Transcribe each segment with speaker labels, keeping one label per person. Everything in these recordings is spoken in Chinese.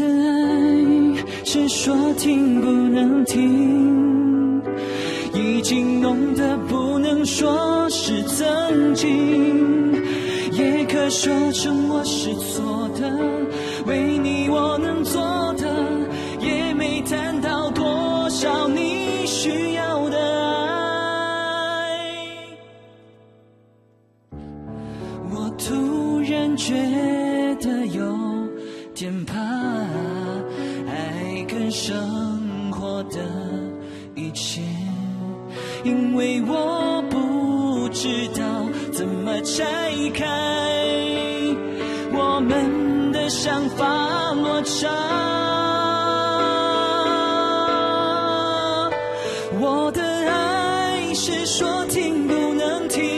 Speaker 1: 的爱，是说停不能停，已经浓得不能说是曾经，也可说成我是错的。为你我能做的，也没谈到多少你需要的爱。我突然觉得有点怕，爱跟生活的一切，因为我不知道怎么拆开我们的想法落差。我的爱是说停不能停。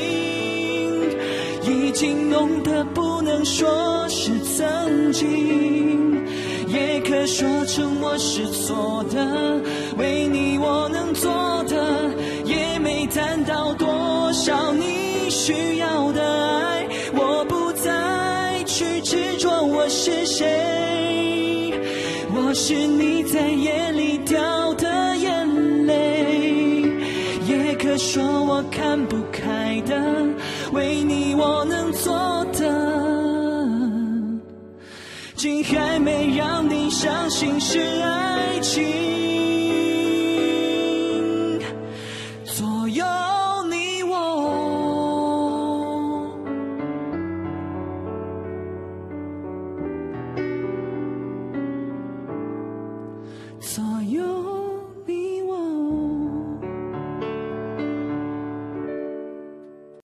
Speaker 1: 已经浓得不能说是曾经，说成我是错的。为你我能做的，也没谈到多少你需要的爱。我不再去执着我是谁，我是你在夜里掉的眼泪。也可说我看不开的，为你我能做的，竟还相信是爱情，左右你我。